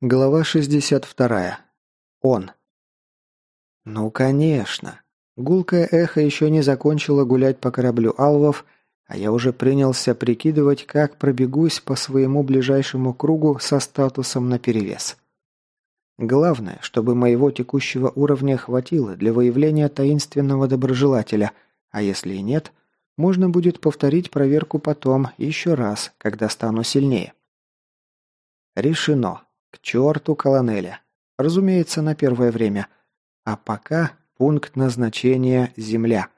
Глава 62. Он. Ну, конечно. Гулкое эхо еще не закончило гулять по кораблю Алвов, а я уже принялся прикидывать, как пробегусь по своему ближайшему кругу со статусом наперевес. Главное, чтобы моего текущего уровня хватило для выявления таинственного доброжелателя, а если и нет, можно будет повторить проверку потом, еще раз, когда стану сильнее. Решено. К черту колонеля. Разумеется, на первое время. А пока пункт назначения – Земля.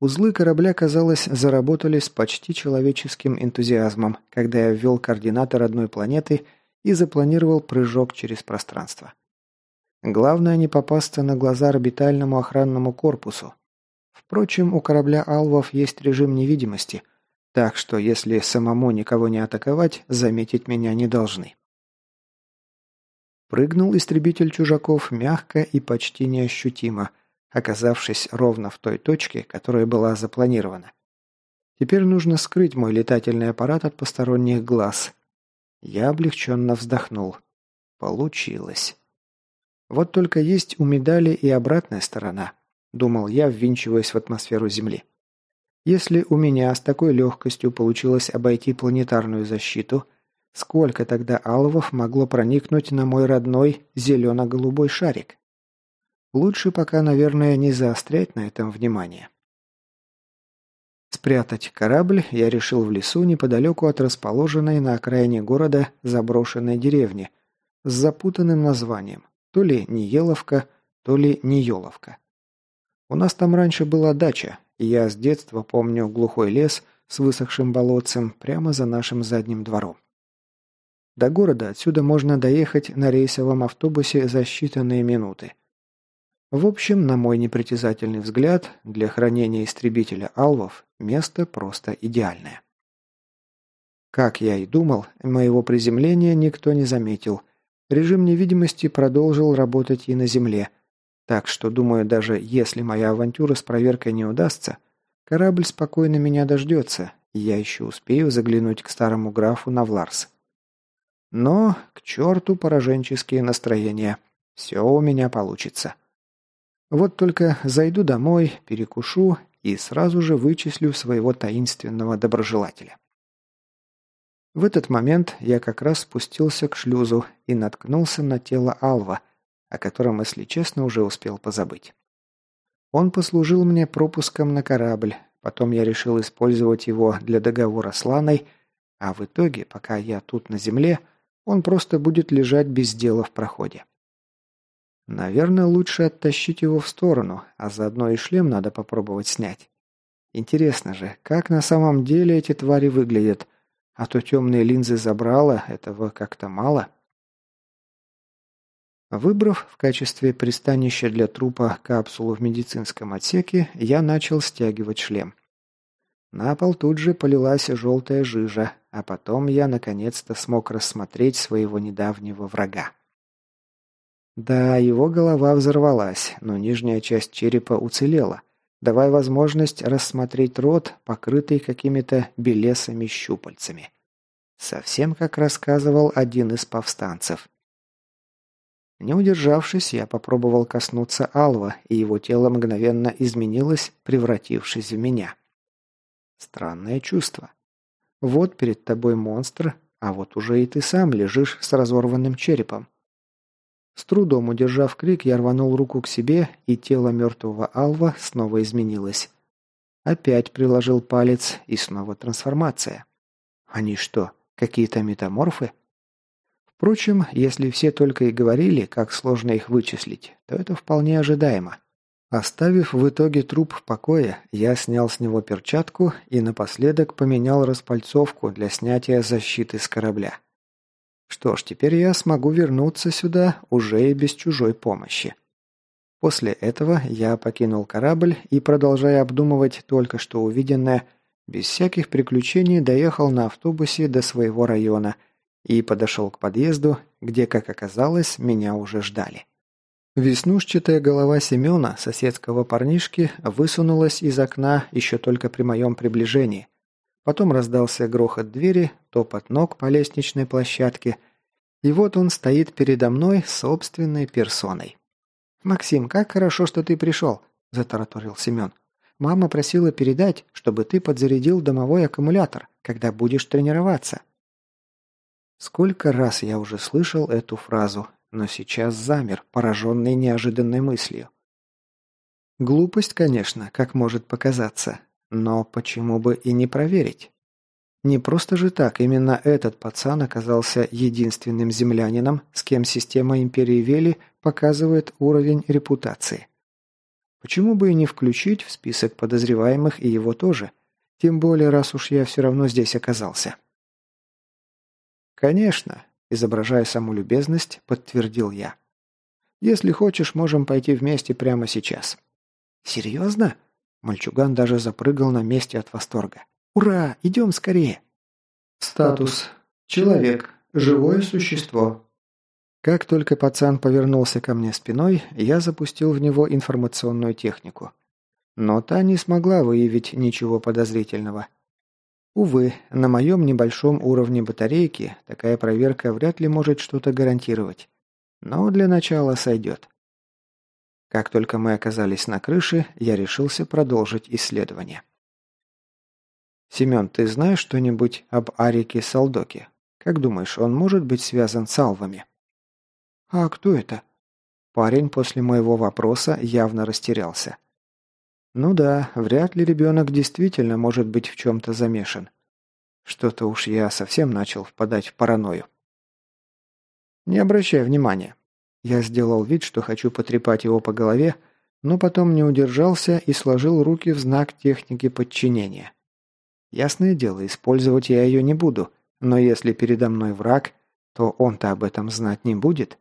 Узлы корабля, казалось, заработали с почти человеческим энтузиазмом, когда я ввел координаты родной планеты и запланировал прыжок через пространство. Главное не попасться на глаза орбитальному охранному корпусу. Впрочем, у корабля «Алвов» есть режим невидимости, так что если самому никого не атаковать, заметить меня не должны. Прыгнул истребитель чужаков мягко и почти неощутимо, оказавшись ровно в той точке, которая была запланирована. Теперь нужно скрыть мой летательный аппарат от посторонних глаз. Я облегченно вздохнул. Получилось. Вот только есть у медали и обратная сторона, думал я, ввинчиваясь в атмосферу Земли. Если у меня с такой легкостью получилось обойти планетарную защиту, сколько тогда алвов могло проникнуть на мой родной зелено-голубой шарик? Лучше пока, наверное, не заострять на этом внимание. Спрятать корабль я решил в лесу неподалеку от расположенной на окраине города заброшенной деревни с запутанным названием, то ли Ниеловка, то ли Ниеловка. У нас там раньше была дача, я с детства помню глухой лес с высохшим болотцем прямо за нашим задним двором. До города отсюда можно доехать на рейсовом автобусе за считанные минуты. В общем, на мой непритязательный взгляд, для хранения истребителя «Алвов» место просто идеальное. Как я и думал, моего приземления никто не заметил. Режим невидимости продолжил работать и на Земле – так что, думаю, даже если моя авантюра с проверкой не удастся, корабль спокойно меня дождется, и я еще успею заглянуть к старому графу на Вларс. Но к черту пораженческие настроения. Все у меня получится. Вот только зайду домой, перекушу и сразу же вычислю своего таинственного доброжелателя. В этот момент я как раз спустился к шлюзу и наткнулся на тело Алва – о котором, если честно, уже успел позабыть. Он послужил мне пропуском на корабль, потом я решил использовать его для договора с Ланой, а в итоге, пока я тут на земле, он просто будет лежать без дела в проходе. Наверное, лучше оттащить его в сторону, а заодно и шлем надо попробовать снять. Интересно же, как на самом деле эти твари выглядят, а то темные линзы забрала, этого как-то мало. Выбрав в качестве пристанища для трупа капсулу в медицинском отсеке, я начал стягивать шлем. На пол тут же полилась желтая жижа, а потом я наконец-то смог рассмотреть своего недавнего врага. Да, его голова взорвалась, но нижняя часть черепа уцелела, давая возможность рассмотреть рот, покрытый какими-то белесыми щупальцами. Совсем как рассказывал один из повстанцев. Не удержавшись, я попробовал коснуться Алва, и его тело мгновенно изменилось, превратившись в меня. Странное чувство. Вот перед тобой монстр, а вот уже и ты сам лежишь с разорванным черепом. С трудом удержав крик, я рванул руку к себе, и тело мертвого Алва снова изменилось. Опять приложил палец, и снова трансформация. Они что, какие-то метаморфы? Впрочем, если все только и говорили, как сложно их вычислить, то это вполне ожидаемо. Оставив в итоге труп в покое, я снял с него перчатку и напоследок поменял распальцовку для снятия защиты с корабля. Что ж, теперь я смогу вернуться сюда уже и без чужой помощи. После этого я покинул корабль и, продолжая обдумывать только что увиденное, без всяких приключений доехал на автобусе до своего района – и подошел к подъезду, где, как оказалось, меня уже ждали. Веснушчатая голова Семена, соседского парнишки, высунулась из окна еще только при моем приближении. Потом раздался грохот двери, топот ног по лестничной площадке, И вот он стоит передо мной собственной персоной. «Максим, как хорошо, что ты пришел», – затараторил Семен. «Мама просила передать, чтобы ты подзарядил домовой аккумулятор, когда будешь тренироваться». Сколько раз я уже слышал эту фразу, но сейчас замер, пораженный неожиданной мыслью. Глупость, конечно, как может показаться, но почему бы и не проверить? Не просто же так, именно этот пацан оказался единственным землянином, с кем система Империи Вели показывает уровень репутации. Почему бы и не включить в список подозреваемых и его тоже? Тем более, раз уж я все равно здесь оказался. «Конечно», – изображая саму любезность, подтвердил я. «Если хочешь, можем пойти вместе прямо сейчас». «Серьезно?» Мальчуган даже запрыгал на месте от восторга. «Ура! Идем скорее!» Статус. Человек. Живое существо. Как только пацан повернулся ко мне спиной, я запустил в него информационную технику. Но та не смогла выявить ничего подозрительного. Увы, на моем небольшом уровне батарейки такая проверка вряд ли может что-то гарантировать. Но для начала сойдет. Как только мы оказались на крыше, я решился продолжить исследование. «Семен, ты знаешь что-нибудь об Арике Салдоке? Как думаешь, он может быть связан с алвами?» «А кто это?» Парень после моего вопроса явно растерялся. «Ну да, вряд ли ребенок действительно может быть в чем-то замешан. Что-то уж я совсем начал впадать в паранойю». «Не обращай внимания». Я сделал вид, что хочу потрепать его по голове, но потом не удержался и сложил руки в знак техники подчинения. Ясное дело, использовать я ее не буду, но если передо мной враг, то он-то об этом знать не будет.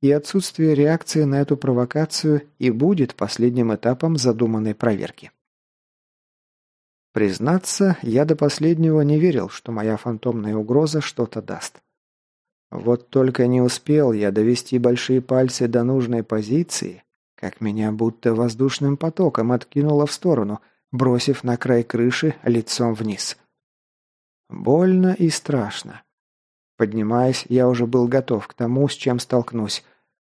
И отсутствие реакции на эту провокацию и будет последним этапом задуманной проверки. Признаться, я до последнего не верил, что моя фантомная угроза что-то даст. Вот только не успел я довести большие пальцы до нужной позиции, как меня будто воздушным потоком откинуло в сторону, бросив на край крыши лицом вниз. Больно и страшно. Поднимаясь, я уже был готов к тому, с чем столкнусь,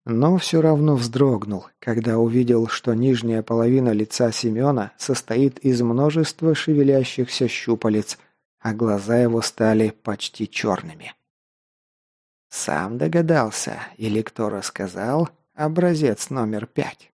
но все равно вздрогнул, когда увидел, что нижняя половина лица Семена состоит из множества шевелящихся щупалец, а глаза его стали почти черными. Сам догадался, или кто рассказал, образец номер пять.